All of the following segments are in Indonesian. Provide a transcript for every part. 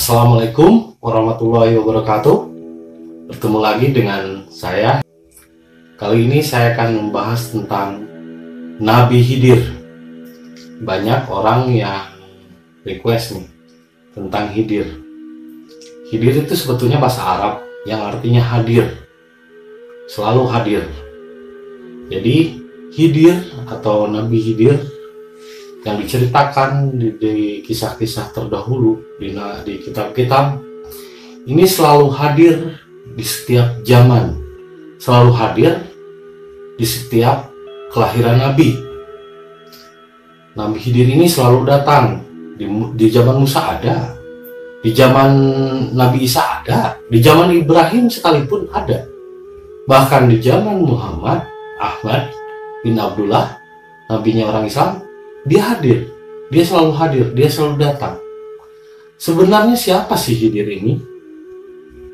Assalamualaikum warahmatullahi wabarakatuh. Bertemu lagi dengan saya. Kali ini saya akan membahas tentang Nabi Hidir. Banyak orang yang request nih tentang Hidir. Hidir itu sebetulnya bahasa Arab yang artinya hadir. Selalu hadir. Jadi Hidir atau Nabi Hidir yang diceritakan di, di kisah-kisah terdahulu di, di kitab-kitab ini selalu hadir di setiap zaman, selalu hadir di setiap kelahiran Nabi. Nabi Khidir ini selalu datang. Di, di zaman Musa ada, di zaman Nabi Isa ada, di zaman Ibrahim sekalipun ada, bahkan di zaman Muhammad Ahmad bin Abdullah, nabinya orang Islam dia hadir, dia selalu hadir, dia selalu datang. Sebenarnya siapa sih Hidir ini?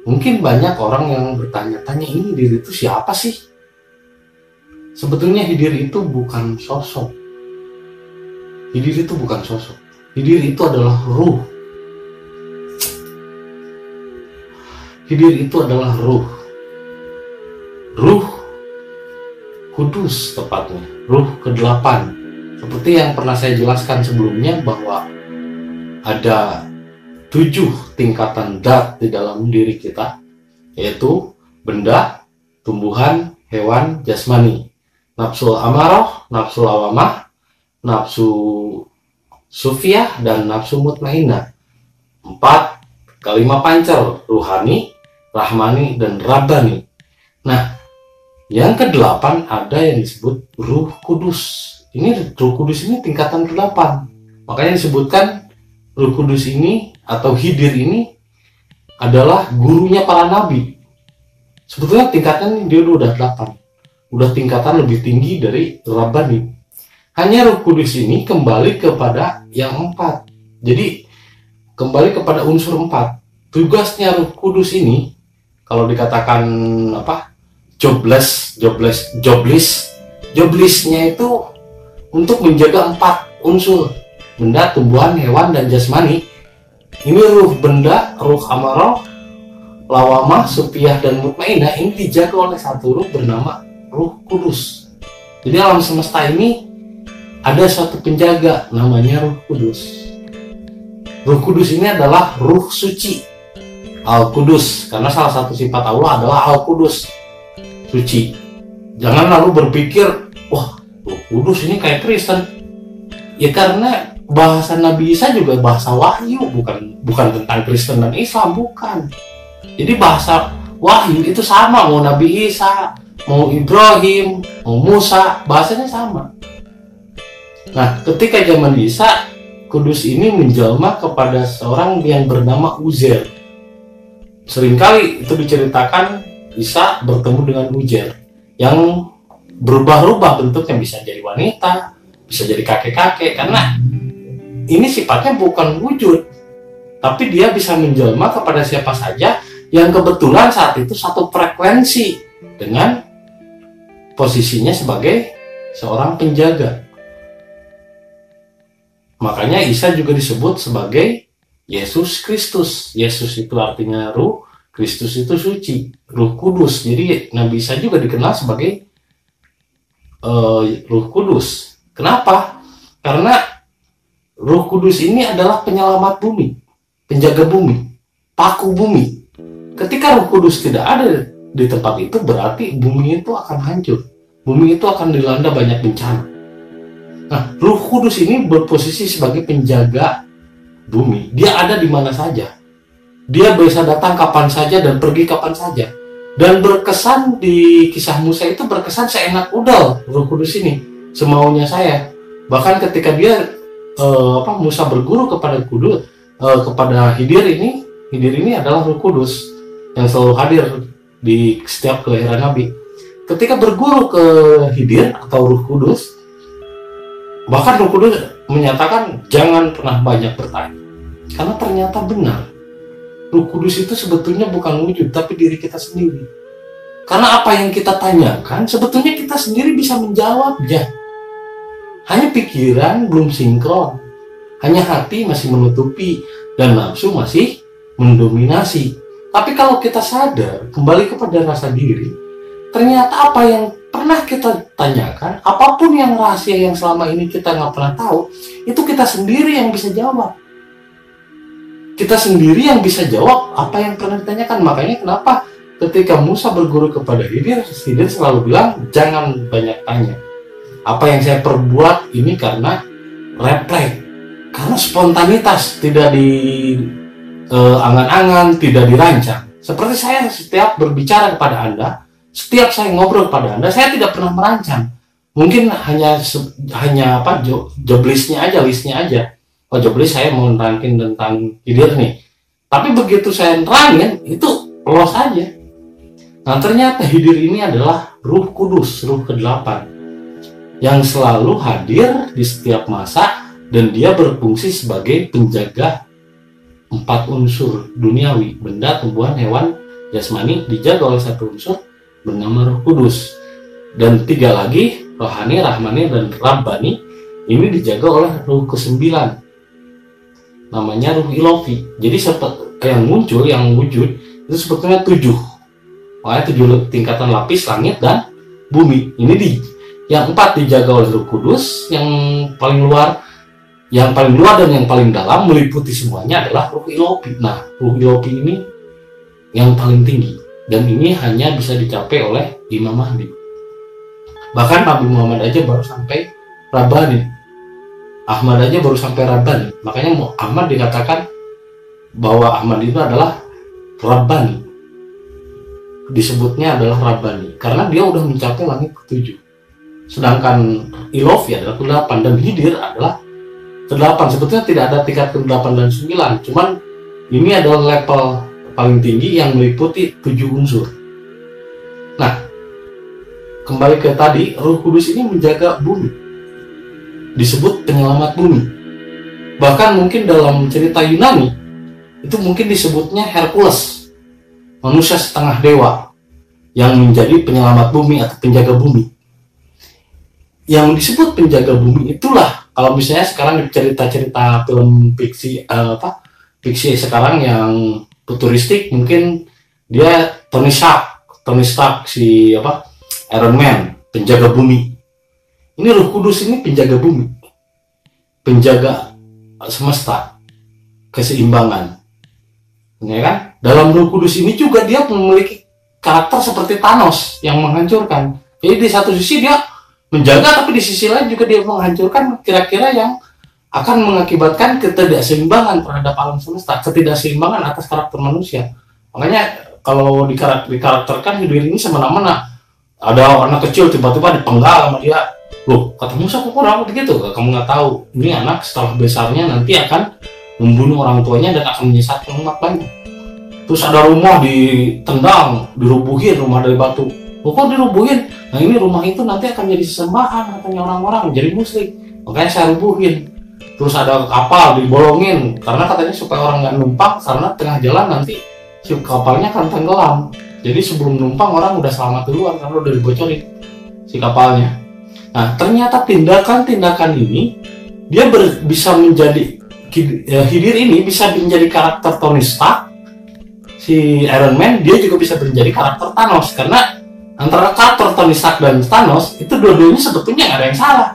Mungkin banyak orang yang bertanya-tanya ini diri itu siapa sih? Sebetulnya Hidir itu bukan sosok. Hidir itu bukan sosok. Hidir itu adalah ruh. Hidir itu adalah ruh. Ruh kudus tepatnya. Ruh kedelapan seperti yang pernah saya jelaskan sebelumnya bahwa ada tujuh tingkatan dat di dalam diri kita, yaitu benda, tumbuhan, hewan, jasmani, nafsu amarah, nafsu lawamah, nafsu sufiah, dan nafsu mutmainah. Empat kalimat pancer, ruhani, rahmani, dan rabbani. Nah, yang kedelapan ada yang disebut ruh kudus ini Roh Kudus ini tingkatan ke-8. Makanya disebutkan Roh Kudus ini atau Hidir ini adalah gurunya para nabi. Sebetulnya tingkatnya dia udah 8. Udah tingkatan lebih tinggi dari Rabbani. Hanya Roh Kudus ini kembali kepada yang empat. Jadi kembali kepada unsur empat. Tugasnya Roh Kudus ini kalau dikatakan apa jobless, jobless, jobless, joblessnya itu untuk menjaga empat unsur benda, tumbuhan, hewan, dan jasmani. Ini ruh benda, ruh amarah, lawamah, supiah, dan mutmainah ini dijaga oleh satu ruh bernama ruh kudus. Jadi alam semesta ini ada suatu penjaga namanya ruh kudus. Ruh kudus ini adalah ruh suci, al kudus, karena salah satu sifat Allah adalah al kudus, suci. Jangan lalu berpikir, kudus ini kayak Kristen. Ya karena bahasa Nabi Isa juga bahasa wahyu bukan bukan tentang Kristen dan Islam bukan. Jadi bahasa wahyu itu sama mau Nabi Isa mau Ibrahim mau Musa bahasanya sama. Nah ketika zaman Isa kudus ini menjelma kepada seorang yang bernama Uzer. Seringkali itu diceritakan Isa bertemu dengan Uzer yang berubah-ubah bentuknya bisa jadi wanita bisa jadi kakek-kakek karena ini sifatnya bukan wujud tapi dia bisa menjelma kepada siapa saja yang kebetulan saat itu satu frekuensi dengan posisinya sebagai seorang penjaga. Makanya Isa juga disebut sebagai Yesus Kristus. Yesus itu artinya ruh Kristus itu suci ruh kudus. Jadi Nabi Isa juga dikenal sebagai uh, Ruh Kudus. Kenapa? Karena Ruh Kudus ini adalah penyelamat bumi, penjaga bumi, paku bumi. Ketika Ruh Kudus tidak ada di tempat itu berarti bumi itu akan hancur. Bumi itu akan dilanda banyak bencana. Nah, Ruh Kudus ini berposisi sebagai penjaga bumi. Dia ada di mana saja. Dia bisa datang kapan saja dan pergi kapan saja dan berkesan di kisah Musa itu berkesan seenak udal Roh Kudus ini semaunya saya. Bahkan ketika dia uh, apa Musa berguru kepada Kudus uh, kepada Hidir ini Hidir ini adalah Roh Kudus yang selalu hadir di setiap kelahiran Nabi. Ketika berguru ke Hidir atau Roh Kudus bahkan Roh Kudus menyatakan jangan pernah banyak bertanya. Karena ternyata benar Ruh Kudus itu sebetulnya bukan wujud, tapi diri kita sendiri. Karena apa yang kita tanyakan, sebetulnya kita sendiri bisa menjawabnya. Hanya pikiran belum sinkron. Hanya hati masih menutupi dan nafsu masih mendominasi. Tapi kalau kita sadar, kembali kepada rasa diri, ternyata apa yang pernah kita tanyakan, apa pun yang rahasia yang selama ini kita nggak pernah tahu, itu kita sendiri yang bisa jawab. Kita sendiri yang bisa jawab apa yang pernah ditanyakan. Makanya kenapa ketika Musa berguru kepada Hidir, Hidir selalu bilang, jangan banyak tanya. Apa yang saya perbuat ini karena refleks, karena spontanitas, tidak di uh, angan-angan, tidak dirancang. Seperti saya setiap berbicara kepada Anda, setiap saya ngobrol kepada Anda, saya tidak pernah merancang. Mungkin hanya hanya apa job listnya aja, listnya aja. Job list saya mau nerangin tentang hidir nih. Tapi begitu saya nerangin, itu los aja. Nah ternyata hidir ini adalah ruh kudus, ruh ke-8 yang selalu hadir di setiap masa dan dia berfungsi sebagai penjaga empat unsur duniawi, benda, tumbuhan, hewan, jasmani dijaga oleh satu unsur bernama Roh Kudus. Dan tiga lagi, rohani, rahmani, dan rabbani ini dijaga oleh ruh kesembilan. Namanya ruh ilofi. Jadi seperti yang muncul, yang wujud itu sebetulnya tujuh. Makanya tujuh tingkatan lapis langit dan bumi. Ini di yang empat dijaga oleh Roh Kudus, yang paling luar yang paling luar dan yang paling dalam meliputi semuanya adalah ruh ilopi. Nah, ruh ilopi ini yang paling tinggi dan ini hanya bisa dicapai oleh Imam Mahdi. Bahkan Nabi Muhammad aja baru sampai Rabbani. Ahmad aja baru sampai Rabbani. Makanya Ahmad dikatakan bahwa Ahmad itu adalah Rabbani. Disebutnya adalah Rabbani karena dia udah mencapai langit ketujuh. Sedangkan Ilofi adalah ke-8 dan Hidir adalah ke-8 sebetulnya tidak ada tingkat ke-8 dan 9 cuman ini adalah level paling tinggi yang meliputi 7 unsur nah kembali ke tadi Roh Kudus ini menjaga bumi disebut penyelamat bumi. Bahkan mungkin dalam cerita Yunani itu mungkin disebutnya Hercules manusia setengah dewa yang menjadi penyelamat bumi atau penjaga bumi. Yang disebut penjaga bumi itulah kalau misalnya sekarang cerita-cerita film fiksi uh, apa fiksi sekarang yang futuristik mungkin dia Tony Stark Tony Stark si apa Iron Man penjaga bumi ini Roh Kudus ini penjaga bumi penjaga semesta keseimbangan. Ya kan? Dalam Roh Kudus ini juga dia memiliki karakter seperti Thanos yang menghancurkan. Jadi di satu sisi dia menjaga tapi di sisi lain juga dia menghancurkan kira-kira yang akan mengakibatkan ketidakseimbangan terhadap alam semesta, ketidakseimbangan atas karakter manusia. Makanya kalau dikarakter, dikarakterkan hidup ini semena-mena. Ada anak kecil tiba-tiba dipenggal sama dia, loh kata Musa kok kurang begitu? Kamu nggak tahu, ini anak setelah besarnya nanti akan membunuh orang tuanya dan akan menyesatkan umat banyak. Terus ada rumah ditendang, dirubuhin rumah dari batu. Loh kok dirubuhin? Nah ini rumah itu nanti akan jadi sesembahan katanya orang-orang jadi muslim. Makanya saya rubuhin. Terus ada kapal dibolongin karena katanya supaya orang nggak numpang karena tengah jalan nanti si kapalnya akan tenggelam. Jadi sebelum numpang orang udah selamat duluan karena udah dibocorin si kapalnya. Nah ternyata tindakan-tindakan ini dia ber, bisa menjadi ya, Hidir ini bisa menjadi karakter Tony Stark si Iron Man dia juga bisa menjadi karakter Thanos karena antara karakter Tony Stark dan Thanos itu dua-duanya sebetulnya nggak ada yang salah.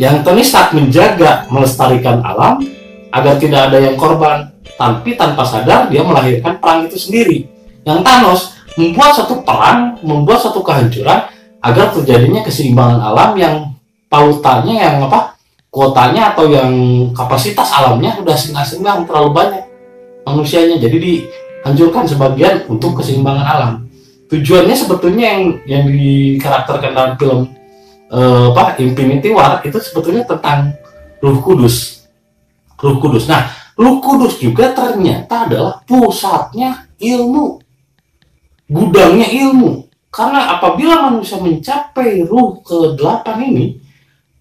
Yang Tony Stark menjaga melestarikan alam agar tidak ada yang korban, tapi tanpa sadar dia melahirkan perang itu sendiri. Yang Thanos membuat satu perang, membuat satu kehancuran agar terjadinya keseimbangan alam yang pautannya yang apa kuotanya atau yang kapasitas alamnya sudah seimbang terlalu banyak manusianya jadi dihancurkan sebagian untuk keseimbangan alam tujuannya sebetulnya yang yang dikarakterkan dalam film uh, apa Infinity War itu sebetulnya tentang Ruh Kudus. Ruh Kudus. Nah, Ruh Kudus juga ternyata adalah pusatnya ilmu. Gudangnya ilmu. Karena apabila manusia mencapai ruh ke-8 ini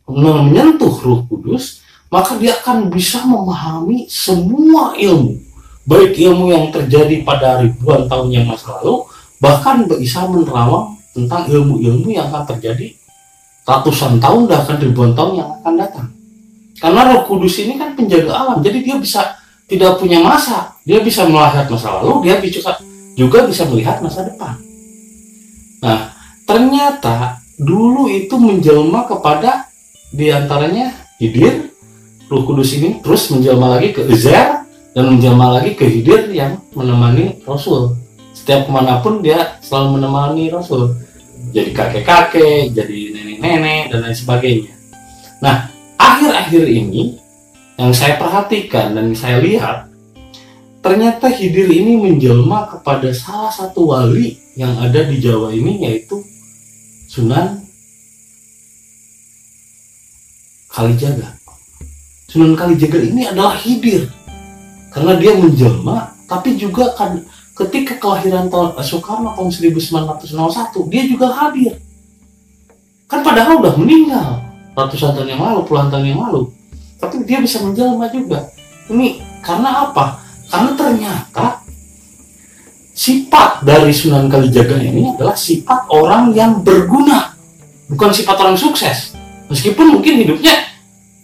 menyentuh Ruh Kudus, maka dia akan bisa memahami semua ilmu. Baik ilmu yang terjadi pada ribuan tahun yang masa lalu bahkan bisa menerawang tentang ilmu-ilmu yang akan terjadi ratusan tahun bahkan ribuan tahun yang akan datang. Karena roh kudus ini kan penjaga alam jadi dia bisa tidak punya masa. Dia bisa melihat masa lalu dia juga juga bisa melihat masa depan nah ternyata dulu itu menjelma kepada di antaranya Hidir Ruh Kudus ini terus menjelma lagi ke Ezer dan menjelma lagi ke Hidir yang menemani Rasul. Setiap ke mana pun dia selalu menemani Rasul. Jadi kakek-kakek jadi nenek-nenek dan lain sebagainya. Nah akhir-akhir ini yang saya perhatikan dan saya lihat ternyata Hidir ini menjelma kepada salah satu wali yang ada di Jawa ini yaitu Sunan Kalijaga. Sunan Kalijaga ini adalah Hidir karena dia menjelma tapi juga kan ketika kelahiran eh, Soekarno tahun 1901 dia juga hadir. Kan padahal udah meninggal ratusan tahun yang lalu puluhan tahun yang lalu tapi dia bisa menjelma juga. Ini karena apa karena ternyata sifat dari Sunan Kalijaga ini adalah sifat orang yang berguna. Bukan sifat orang sukses. Meskipun mungkin hidupnya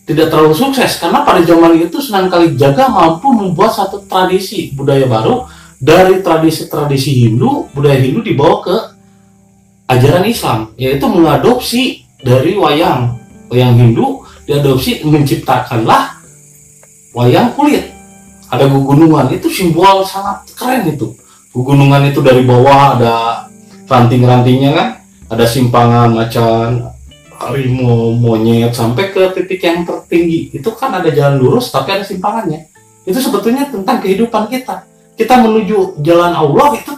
tidak terlalu sukses. Karena pada zaman itu Sunan Kalijaga mampu membuat satu tradisi budaya baru. Dari tradisi-tradisi Hindu budaya Hindu dibawa ke ajaran Islam. Yaitu mengadopsi dari wayang. Wayang Hindu diadopsi menciptakanlah wayang kulit ada gugunungan itu simbol sangat keren itu. Gugunungan itu dari bawah ada ranting-rantingnya kan? Ada simpangan macan harimau monyet sampai ke titik yang tertinggi. Itu kan ada jalan lurus tapi ada simpangannya. Itu sebetulnya tentang kehidupan kita. Kita menuju jalan Allah itu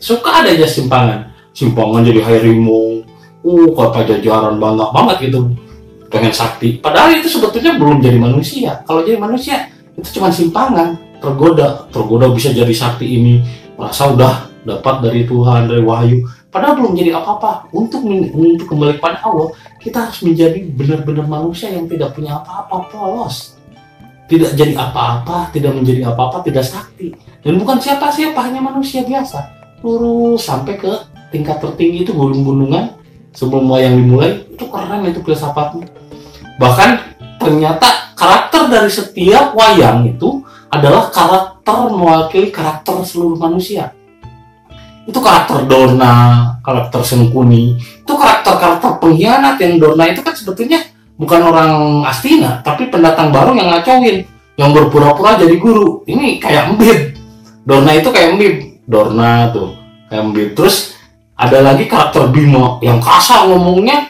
suka ada aja simpangan. Simpangan jadi harimau. Uh kata jajaran banget banget gitu. Pengen sakti. Padahal itu sebetulnya belum jadi manusia. Kalau jadi manusia itu cuma simpangan. Tergoda tergoda bisa jadi sakti ini. Merasa udah dapat dari Tuhan dari wahyu. Padahal belum jadi apa-apa. Untuk untuk kembali kepada Allah kita harus menjadi benar-benar manusia yang tidak punya apa-apa polos. Tidak jadi apa-apa tidak menjadi apa-apa tidak sakti. Dan bukan siapa-siapa hanya manusia biasa. Lurus sampai ke tingkat tertinggi itu gunung-gunungan. Sebelum wayang dimulai itu keren itu filsafatnya. Bahkan ternyata karakter dari setiap wayang itu adalah karakter mewakili karakter seluruh manusia itu karakter Dorna, karakter Sengkuni, itu karakter-karakter pengkhianat yang Dorna itu kan sebetulnya bukan orang Astina, tapi pendatang baru yang ngacauin, yang berpura-pura jadi guru. Ini kayak Mbib. Dorna itu kayak Mbib. Dorna tuh, kayak Mbib. Terus ada lagi karakter Bimo yang kasar ngomongnya,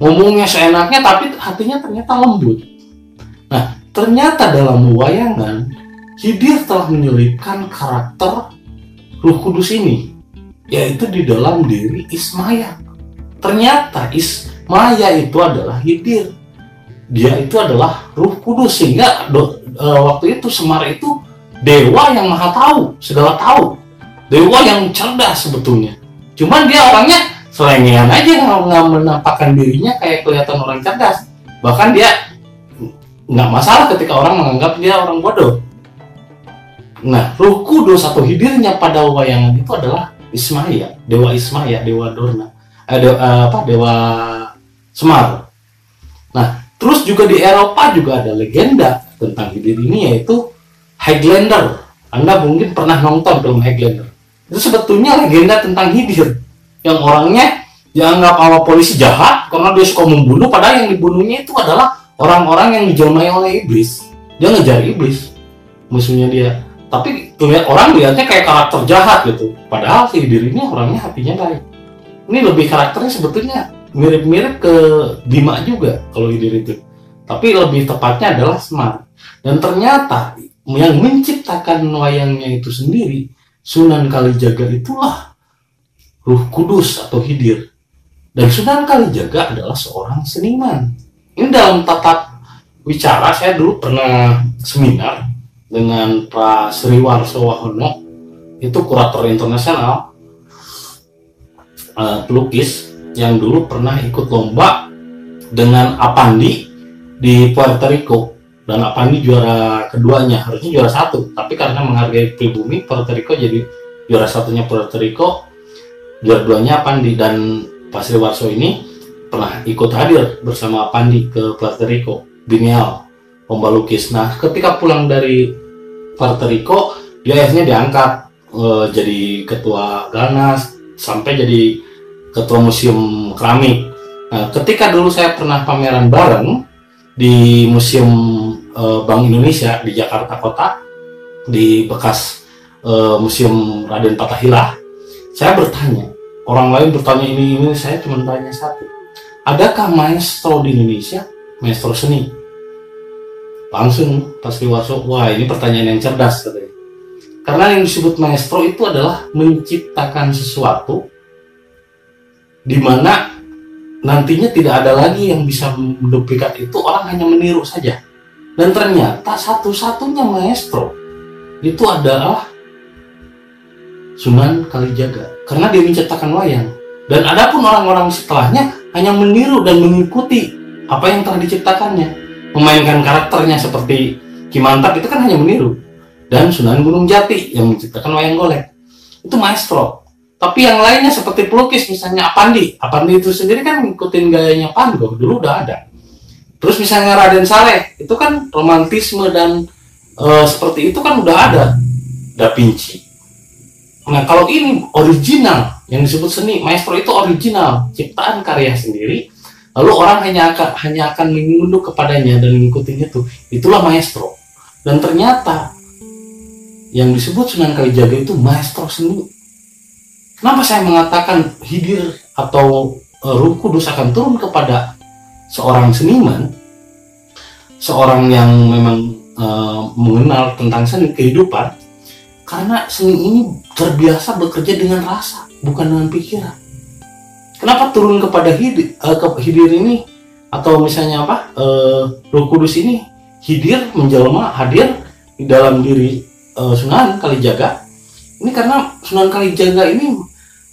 ngomongnya seenaknya tapi hatinya ternyata lembut ternyata dalam wayangan Hidir telah menyelipkan karakter Ruh Kudus ini yaitu di dalam diri Ismaya. Ternyata Ismaya itu adalah Hidir. Dia itu adalah Ruh Kudus sehingga do, e, waktu itu Semar itu dewa yang maha tahu segala tahu. Dewa yang cerdas sebetulnya. Cuman dia orangnya selengean aja nggak menampakkan dirinya kayak kelihatan orang cerdas. Bahkan dia nggak masalah ketika orang menganggap dia orang bodoh. Nah ruh kudus atau hidirnya pada wayangan itu adalah Ismaya dewa Ismaya dewa Dorna eh, dewa, eh, apa dewa Semar. Nah terus juga di Eropa juga ada legenda tentang hidir ini yaitu Highlander. Anda mungkin pernah nonton film Highlander. Itu sebetulnya legenda tentang hidir yang orangnya dianggap sama polisi jahat karena dia suka membunuh padahal yang dibunuhnya itu adalah orang-orang yang dijamai oleh iblis dia ngejar iblis musuhnya dia. Tapi lihat orang lihatnya kayak karakter jahat gitu. Padahal si dirinya orangnya hatinya baik. Ini lebih karakternya sebetulnya mirip-mirip ke Bima juga kalau Hidir itu. Tapi lebih tepatnya adalah Semar dan ternyata yang menciptakan wayangnya itu sendiri Sunan Kalijaga itulah Ruh Kudus atau Hidir. Dan Sunan Kalijaga adalah seorang seniman. Ini dalam tata bicara saya dulu pernah seminar dengan Pak Sriwarso Wahono itu kurator internasional uh, pelukis yang dulu pernah ikut lomba dengan Apandi di Puerto Rico. Dan Apandi juara keduanya harusnya juara satu. Tapi karena menghargai pribumi Puerto Rico jadi juara satunya Puerto Rico dua-duanya Pandi dan Pak Sriwarso ini pernah ikut hadir bersama Pandi ke Puerto Rico, Bineal, lomba lukis. Nah, ketika pulang dari Puerto Rico dia akhirnya diangkat eh, jadi ketua Ganas sampai jadi ketua museum keramik nah ketika dulu saya pernah pameran bareng di museum eh, Bank Indonesia di Jakarta Kota di bekas eh, museum Raden Patahila saya bertanya orang lain bertanya ini ini saya cuma tanya satu adakah maestro di Indonesia? Maestro seni. Langsung pas masuk wah ini pertanyaan yang cerdas katanya. Karena yang disebut maestro itu adalah menciptakan sesuatu di mana nantinya tidak ada lagi yang bisa menduplikat itu orang hanya meniru saja. Dan ternyata satu-satunya maestro itu adalah Sunan Kalijaga. Karena dia menciptakan wayang. Dan adapun orang-orang setelahnya hanya meniru dan mengikuti apa yang telah diciptakannya. Memainkan karakternya seperti Kimantap itu kan hanya meniru. Dan Sunan Gunung Jati yang menciptakan wayang golek. Itu maestro. Tapi yang lainnya seperti pelukis misalnya Apandi. Apandi itu sendiri kan ngikutin gayanya Pango dulu udah ada. Terus misalnya Raden Saleh itu kan romantisme dan eh, seperti itu kan udah ada. Da Vinci. Nah kalau ini original yang disebut seni maestro itu original ciptaan karya sendiri. Lalu orang hanya akan hanya akan menunduk kepadanya dan mengikutinya itu itulah maestro. Dan ternyata yang disebut Sunan Kalijaga itu maestro seni. Kenapa saya mengatakan hidir atau uh, Ruh Kudus akan turun kepada seorang seniman seorang yang memang uh, mengenal tentang seni kehidupan? Karena seni ini terbiasa bekerja dengan rasa bukan dengan pikiran. Kenapa turun kepada hidir, uh, ke hidir ini? Atau misalnya apa? Uh, Roh Kudus ini hidir menjelma hadir di dalam diri uh, Sunan Kalijaga. Ini karena Sunan Kalijaga ini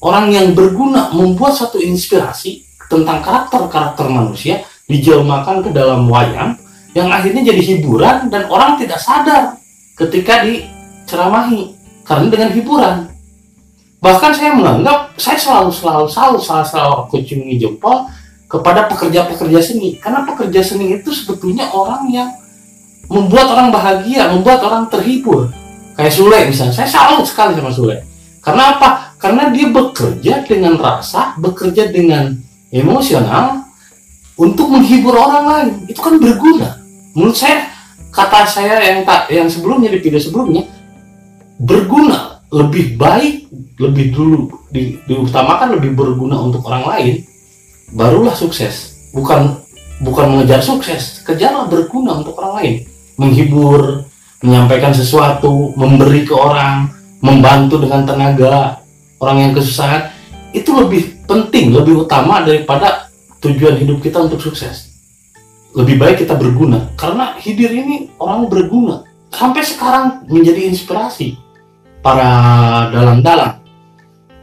orang yang berguna membuat satu inspirasi tentang karakter-karakter manusia dijelmakan ke dalam wayang yang akhirnya jadi hiburan dan orang tidak sadar ketika diceramahi. Karena dengan hiburan bahkan saya menganggap saya selalu selalu selalu selalu, selalu aku jempol kepada pekerja-pekerja seni. Karena pekerja seni itu sebetulnya orang yang membuat orang bahagia membuat orang terhibur. Kayak Sule misalnya. Saya salut sekali sama Sule. Karena apa? Karena dia bekerja dengan rasa bekerja dengan emosional untuk menghibur orang lain. Itu kan berguna. Menurut saya kata saya yang tak yang sebelumnya di video sebelumnya berguna. Lebih baik lebih dulu di, diutamakan lebih berguna untuk orang lain barulah sukses. Bukan bukan mengejar sukses kejarlah berguna untuk orang lain. Menghibur menyampaikan sesuatu memberi ke orang membantu dengan tenaga orang yang kesusahan itu lebih penting lebih utama daripada tujuan hidup kita untuk sukses. Lebih baik kita berguna karena hidir ini orang berguna. Sampai sekarang menjadi inspirasi para dalang-dalang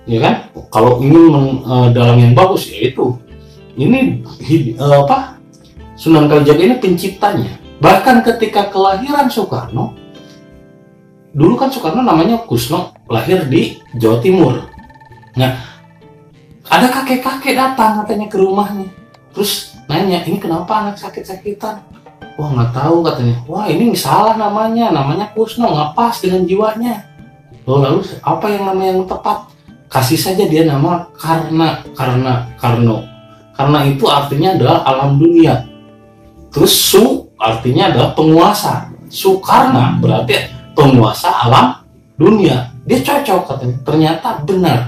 ya kan? Kalau ingin uh, dalang yang bagus ya itu. Ini uh, apa? Sunan Kalijaga ini penciptanya. Bahkan ketika kelahiran Soekarno dulu kan Soekarno namanya Kusno lahir di Jawa Timur. Nah ada kakek-kakek datang katanya ke rumahnya. Terus nanya ini kenapa anak sakit-sakitan? Wah nggak tahu katanya. Wah ini salah namanya. Namanya Kusno nggak pas dengan jiwanya. Oh, lalu apa yang nama yang tepat kasih saja dia nama karena karena karno. Karena itu artinya adalah alam dunia. Terus su artinya adalah penguasa. Sukarna berarti penguasa alam dunia. Dia cocok katanya. Ternyata benar.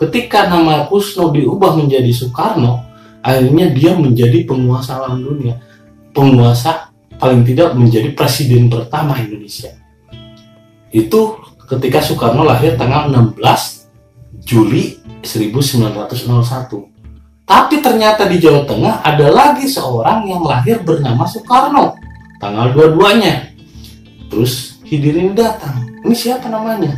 Ketika nama Kusno diubah menjadi Soekarno akhirnya dia menjadi penguasa alam dunia. Penguasa paling tidak menjadi presiden pertama Indonesia. Itu ketika Soekarno lahir tanggal 16 Juli 1901. Tapi ternyata di Jawa Tengah ada lagi seorang yang lahir bernama Soekarno, tanggal dua-duanya. Terus Hidirin datang, ini siapa namanya?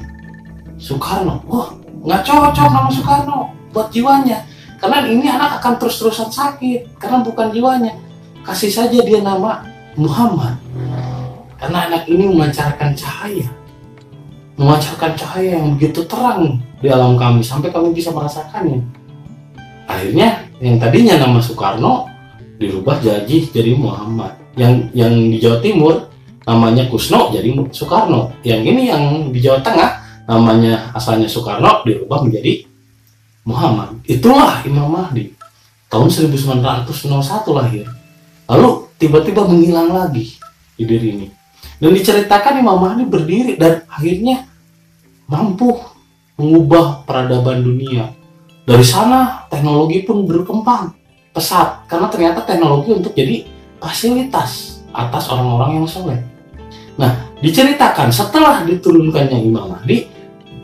Soekarno. Wah, nggak cocok nama Soekarno buat jiwanya. Karena ini anak akan terus-terusan sakit, karena bukan jiwanya. Kasih saja dia nama Muhammad. Karena anak ini memancarkan cahaya memancarkan cahaya yang begitu terang di alam kami sampai kami bisa merasakannya. Akhirnya yang tadinya nama Soekarno dirubah jadi jadi Muhammad. Yang yang di Jawa Timur namanya Kusno jadi Soekarno. Yang ini yang di Jawa Tengah namanya asalnya Soekarno dirubah menjadi Muhammad. Itulah Imam Mahdi. Tahun 1901 lahir. Lalu tiba-tiba menghilang lagi di diri ini dan diceritakan Imam Mahdi berdiri dan akhirnya mampu mengubah peradaban dunia dari sana teknologi pun berkembang pesat karena ternyata teknologi untuk jadi fasilitas atas orang-orang yang soleh. Nah, diceritakan setelah diturunkannya Imam Mahdi,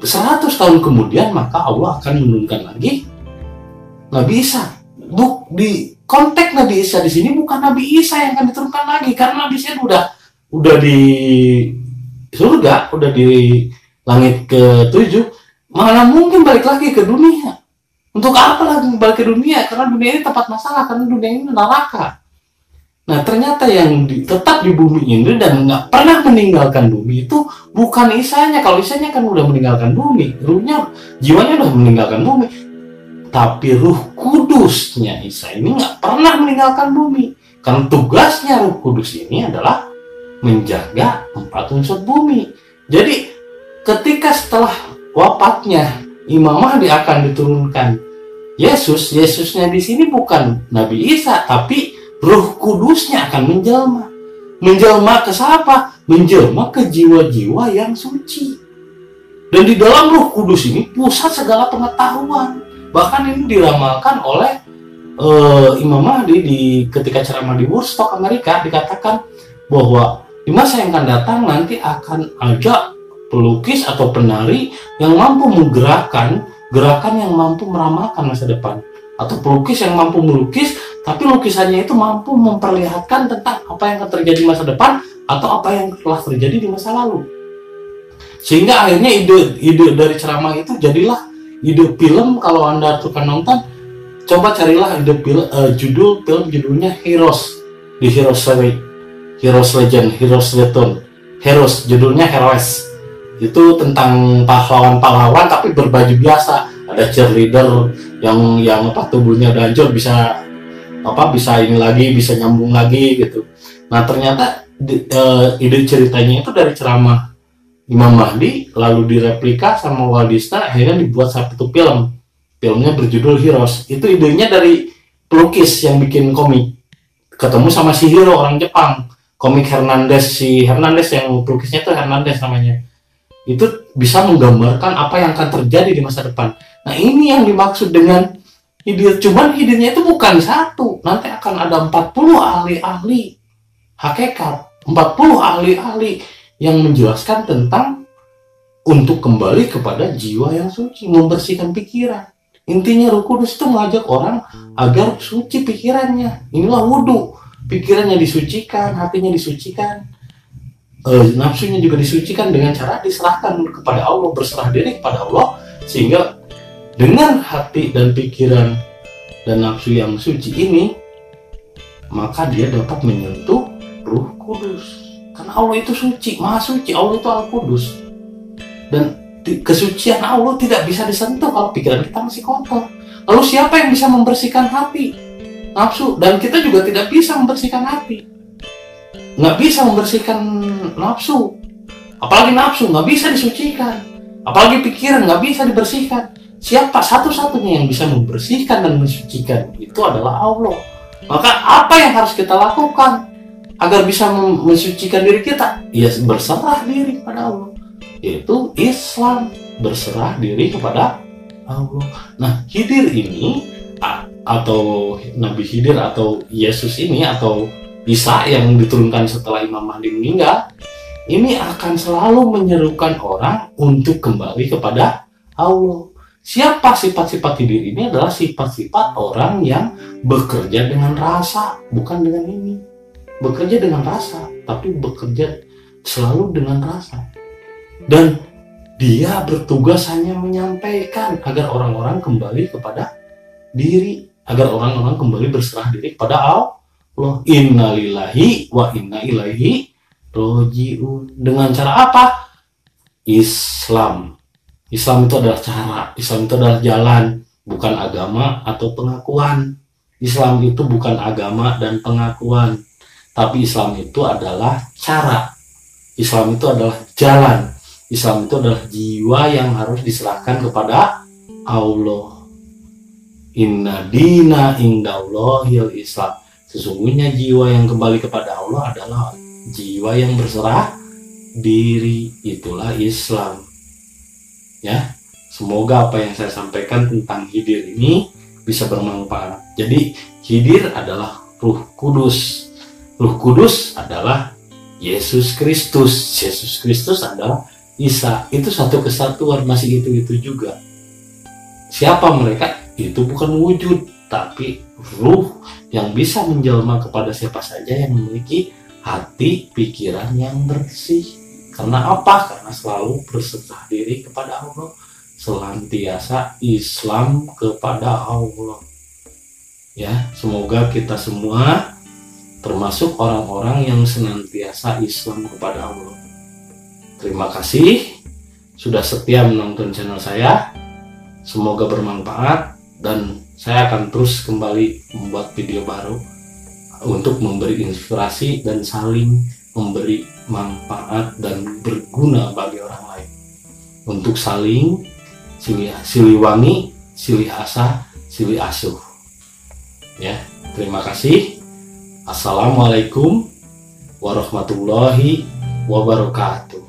100 tahun kemudian maka Allah akan menurunkan lagi Nabi Isa. Buk, di konteks Nabi Isa di sini bukan Nabi Isa yang akan diturunkan lagi karena Nabi Isa udah udah di surga, udah di langit ke tujuh, mana mungkin balik lagi ke dunia untuk apa lagi balik ke dunia? Karena dunia ini tempat masalah, karena dunia ini neraka. Nah ternyata yang di, tetap di bumi ini dan nggak pernah meninggalkan bumi itu bukan isanya. Kalau isanya kan udah meninggalkan bumi, ruhnya, jiwanya udah meninggalkan bumi. Tapi ruh kudusnya Isa ini nggak pernah meninggalkan bumi. Karena tugasnya ruh kudus ini adalah menjaga empat unsur bumi. Jadi ketika setelah wafatnya Imam Mahdi akan diturunkan Yesus, Yesusnya di sini bukan Nabi Isa, tapi Roh Kudusnya akan menjelma. Menjelma ke siapa? Menjelma ke jiwa-jiwa yang suci. Dan di dalam Roh Kudus ini pusat segala pengetahuan. Bahkan ini diramalkan oleh uh, Imam Mahdi di ketika ceramah di Woodstock Amerika dikatakan bahwa di masa yang akan datang nanti akan ada pelukis atau penari yang mampu menggerakkan gerakan yang mampu meramalkan masa depan. Atau pelukis yang mampu melukis tapi lukisannya itu mampu memperlihatkan tentang apa yang akan terjadi masa depan atau apa yang telah terjadi di masa lalu. Sehingga akhirnya ide ide dari ceramah itu jadilah ide film. Kalau anda suka nonton coba carilah ide film uh, judul film judulnya Heroes di Heroes Heroes Legend Heroes Legend Heroes judulnya Heroes. Itu tentang pahlawan-pahlawan tapi berbaju biasa. Ada cheerleader yang yang apa tubuhnya udah hancur bisa apa bisa ini lagi bisa nyambung lagi gitu. Nah ternyata di, uh, ide ceritanya itu dari ceramah Imam Mahdi lalu direplika sama Walt Disney akhirnya dibuat satu film. Filmnya berjudul Heroes. Itu idenya dari pelukis yang bikin komik. Ketemu sama si hero orang Jepang komik Hernandez si Hernandez yang pelukisnya itu Hernandez namanya itu bisa menggambarkan apa yang akan terjadi di masa depan. Nah ini yang dimaksud dengan hidir. Cuman hidirnya itu bukan satu. Nanti akan ada 40 ahli-ahli hakikat. 40 ahli-ahli yang menjelaskan tentang untuk kembali kepada jiwa yang suci. Membersihkan pikiran. Intinya Ruh Kudus itu mengajak orang agar suci pikirannya. Inilah wudhu. Pikirannya disucikan, hatinya disucikan uh, nafsunya juga disucikan dengan cara diserahkan kepada Allah, berserah diri kepada Allah, sehingga dengan hati dan pikiran dan nafsu yang suci ini, maka dia dapat menyentuh Ruh Kudus. Karena Allah itu suci, Maha Suci, Allah itu Al Kudus. Dan kesucian Allah tidak bisa disentuh kalau pikiran kita masih kotor. Lalu siapa yang bisa membersihkan hati? Nafsu. Dan kita juga tidak bisa membersihkan hati. Nggak bisa membersihkan nafsu. Apalagi nafsu nggak bisa disucikan. Apalagi pikiran nggak bisa dibersihkan. Siapa satu-satunya yang bisa membersihkan dan mensucikan? Itu adalah Allah. Maka apa yang harus kita lakukan agar bisa mensucikan diri kita? Ya berserah diri kepada Allah. Yaitu Islam. Berserah diri kepada Allah. Nah Hidir ini atau Nabi Hidir atau Yesus ini atau Isa yang diturunkan setelah Imam Mahdi meninggal ini akan selalu menyerukan orang untuk kembali kepada Allah. Siapa sifat-sifat diri ini adalah sifat-sifat orang yang bekerja dengan rasa, bukan dengan ini. Bekerja dengan rasa, tapi bekerja selalu dengan rasa. Dan dia bertugas hanya menyampaikan agar orang-orang kembali kepada diri, agar orang-orang kembali berserah diri kepada Allah. Innalillahi wa inna ilaihi rojiun. Dengan cara apa? Islam. Islam itu adalah cara. Islam itu adalah jalan bukan agama atau pengakuan. Islam itu bukan agama dan pengakuan. Tapi Islam itu adalah cara. Islam itu adalah jalan. Islam itu adalah jiwa yang harus diserahkan kepada Allah Inna dina indallahil Islam Sesungguhnya jiwa yang kembali kepada Allah adalah jiwa yang berserah diri. Itulah Islam. Ya semoga apa yang saya sampaikan tentang hidir ini bisa bermanfaat. Jadi hidir adalah ruh kudus. Ruh kudus adalah Yesus Kristus. Yesus Kristus adalah Isa. Itu satu kesatuan masih itu itu juga. Siapa mereka itu bukan wujud tapi ruh yang bisa menjelma kepada siapa saja yang memiliki hati pikiran yang bersih karena apa? Karena selalu berserah diri kepada Allah. Selantiasa Islam kepada Allah. Ya, semoga kita semua termasuk orang-orang yang senantiasa Islam kepada Allah. Terima kasih sudah setia menonton channel saya. Semoga bermanfaat dan saya akan terus kembali membuat video baru untuk memberi inspirasi dan saling memberi manfaat dan berguna bagi orang lain. Untuk saling silih siliwangi silih asah silih asuh. Ya terima kasih. Assalamualaikum warahmatullahi wabarakatuh